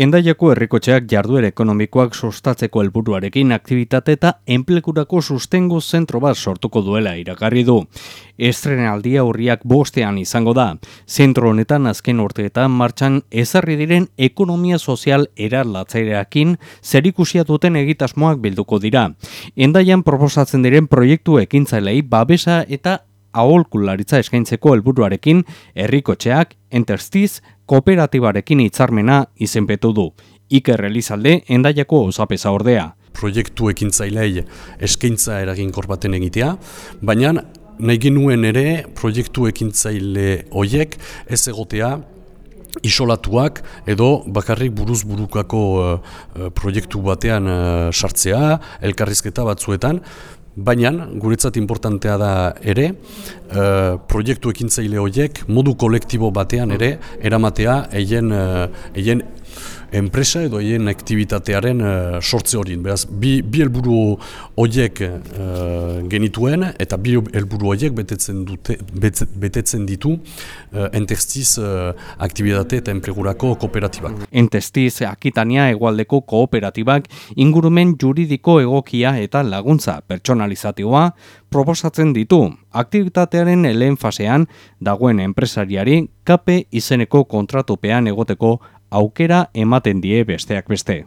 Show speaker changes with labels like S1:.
S1: Endaiako herrikotxeak jarduera ekonomikoak sustatzeko helburuarekin aktivitate eta enplekurako sustengo zentro bat sortuko duela iragarri du. Estrenaldia horriak bostean izango da. Zentro honetan azken urteetan martxan ezarri diren ekonomia sozial eralatzaireakin zerikusia duten egitasmoak bilduko dira. Endaian proposatzen diren proiektu ekintzailei babesa eta aholkularitza eskaintzeko helburuarekin herrikotxeak enterstiz kooperatibarekin hitzarmena izenpetu du. Iker Elizalde endaiako osapesa ordea.
S2: Proiektu ekintzailei eskaintza eraginkor baten egitea, baina nahi genuen ere proiektu ekintzaile hoiek ez egotea isolatuak edo bakarrik buruz burukako uh, proiektu batean uh, sartzea, elkarrizketa batzuetan, Baina, guretzat importantea da ere, uh, proiektu ekintzaile horiek modu kolektibo batean ere eramatea eien, uh, enpresa edo haien aktibitatearen uh, sortze horien. Beraz, bi, bi helburu horiek uh, genituen eta bi helburu horiek betetzen, dute, betetzen ditu uh, entestiz uh, aktibitate eta enplegurako kooperatibak.
S1: Entestiz akitania egualdeko kooperatibak ingurumen juridiko egokia eta laguntza pertsonalizatioa proposatzen ditu. Aktibitatearen lehen fasean dagoen enpresariari kape izeneko kontratupean egoteko aukera ematen die besteak beste.